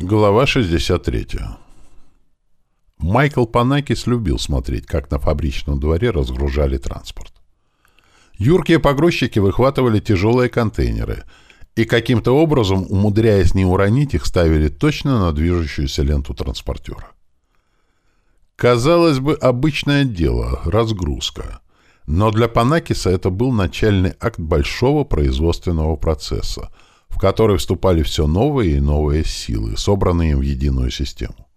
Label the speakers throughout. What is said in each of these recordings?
Speaker 1: Глава 63. Майкл Панакис любил смотреть, как на фабричном дворе разгружали транспорт. Юркие погрузчики выхватывали тяжелые контейнеры и каким-то образом, умудряясь не уронить их, ставили точно на движущуюся ленту транспортера. Казалось бы, обычное дело — разгрузка. Но для Панакиса это был начальный акт большого производственного процесса — в который вступали все новые и новые силы, собранные в единую систему.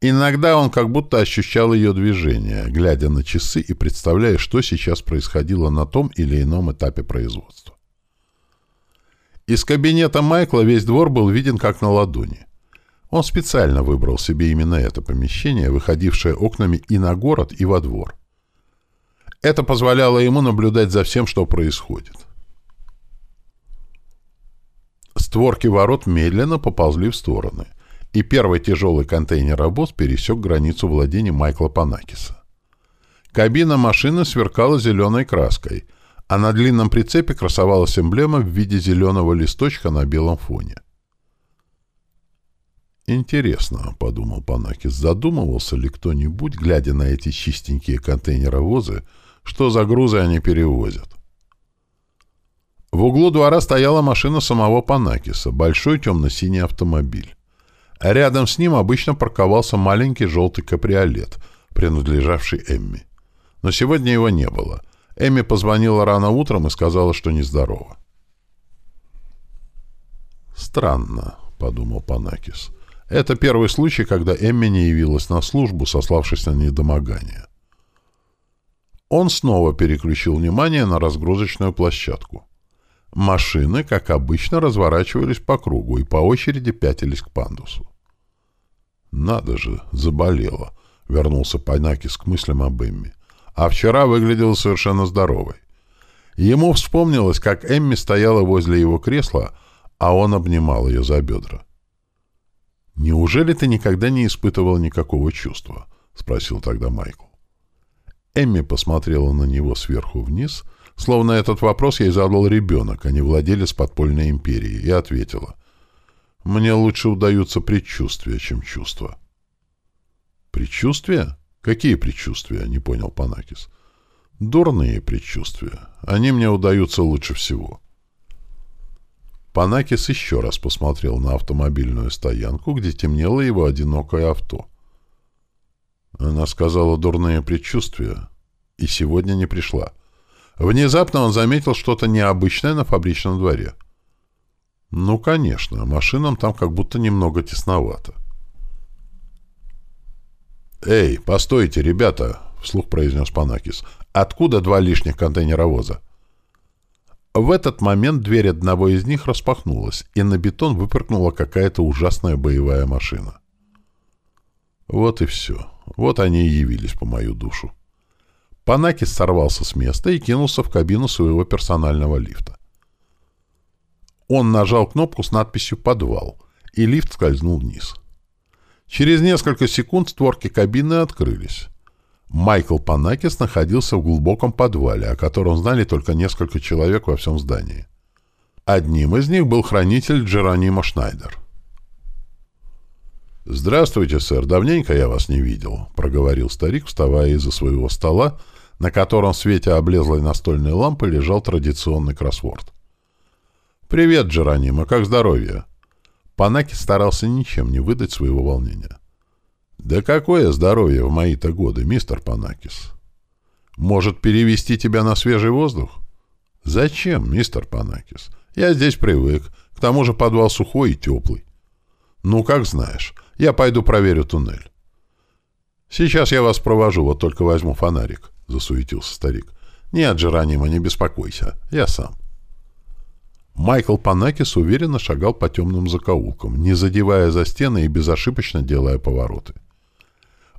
Speaker 1: Иногда он как будто ощущал ее движение, глядя на часы и представляя, что сейчас происходило на том или ином этапе производства. Из кабинета Майкла весь двор был виден как на ладони. Он специально выбрал себе именно это помещение, выходившее окнами и на город, и во двор. Это позволяло ему наблюдать за всем, что происходит. Створки ворот медленно поползли в стороны, и первый тяжелый контейнеровоз пересек границу владения Майкла Панакиса. Кабина машины сверкала зеленой краской, а на длинном прицепе красовалась эмблема в виде зеленого листочка на белом фоне. «Интересно», — подумал Панакис, — задумывался ли кто-нибудь, глядя на эти чистенькие контейнеровозы, что за грузы они перевозят? В углу двора стояла машина самого Панакиса, большой темно-синий автомобиль. Рядом с ним обычно парковался маленький желтый каприолет, принадлежавший Эмми. Но сегодня его не было. Эмми позвонила рано утром и сказала, что нездорова. «Странно», — подумал Панакис. «Это первый случай, когда Эмми не явилась на службу, сославшись на недомогание». Он снова переключил внимание на разгрузочную площадку. Машины, как обычно, разворачивались по кругу и по очереди пятились к пандусу. «Надо же, заболела», — вернулся Панакис к мыслям об Эмми. «А вчера выглядела совершенно здоровой». Ему вспомнилось, как Эмми стояла возле его кресла, а он обнимал ее за бедра. «Неужели ты никогда не испытывал никакого чувства?» — спросил тогда Майкл. Эмми посмотрела на него сверху вниз — Словно этот вопрос ей задал ребенок, а не владелец подпольной империи, и ответила. «Мне лучше удаются предчувствия, чем чувства». «Предчувствия? Какие предчувствия?» — не понял Панакис. «Дурные предчувствия. Они мне удаются лучше всего». Панакис еще раз посмотрел на автомобильную стоянку, где темнело его одинокое авто. Она сказала «дурные предчувствия» и сегодня не пришла. Внезапно он заметил что-то необычное на фабричном дворе. Ну, конечно, машинам там как будто немного тесновато. «Эй, постойте, ребята!» — вслух произнес Панакис. «Откуда два лишних контейнеровоза?» В этот момент дверь одного из них распахнулась, и на бетон выпрыгнула какая-то ужасная боевая машина. Вот и все. Вот они и явились по мою душу. Панакис сорвался с места и кинулся в кабину своего персонального лифта. Он нажал кнопку с надписью «Подвал», и лифт скользнул вниз. Через несколько секунд створки кабины открылись. Майкл Панакис находился в глубоком подвале, о котором знали только несколько человек во всем здании. Одним из них был хранитель Джеронимо Шнайдер. «Здравствуйте, сэр, давненько я вас не видел», — проговорил старик, вставая из-за своего стола на котором в свете облезлой настольной лампы лежал традиционный кроссворд. «Привет, Джеронимо, как здоровье?» Панаки старался ничем не выдать своего волнения. «Да какое здоровье в мои-то годы, мистер Панакис? Может, перевести тебя на свежий воздух?» «Зачем, мистер Панакис? Я здесь привык. К тому же подвал сухой и теплый. Ну, как знаешь. Я пойду проверю туннель. Сейчас я вас провожу, вот только возьму фонарик». — засуетился старик. «Нет, Джеронима, не беспокойся. Я сам». Майкл Панакис уверенно шагал по темным закоулкам, не задевая за стены и безошибочно делая повороты.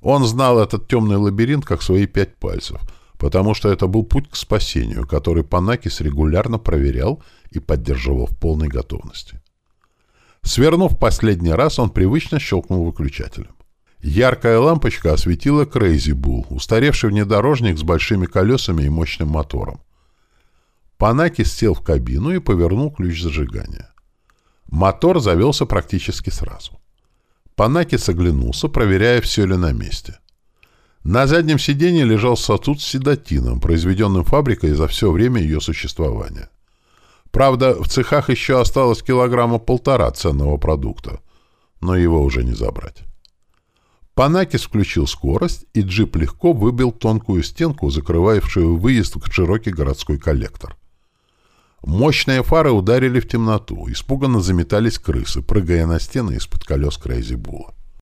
Speaker 1: Он знал этот темный лабиринт как свои пять пальцев, потому что это был путь к спасению, который Панакис регулярно проверял и поддерживал в полной готовности. Свернув последний раз, он привычно щелкнул выключателем. Яркая лампочка осветила Крейзи Булл, устаревший внедорожник с большими колесами и мощным мотором. Панакис сел в кабину и повернул ключ зажигания. Мотор завелся практически сразу. Панакис оглянулся, проверяя, все ли на месте. На заднем сиденье лежал сосуд с седатином, произведенным фабрикой за все время ее существования. Правда, в цехах еще осталось килограмма полтора ценного продукта, но его уже не забрать. Панакис включил скорость, и джип легко выбил тонкую стенку, закрывавшую выезд в широкий городской коллектор. Мощные фары ударили в темноту, испуганно заметались крысы, прыгая на стены из-под колес Крейзи Була.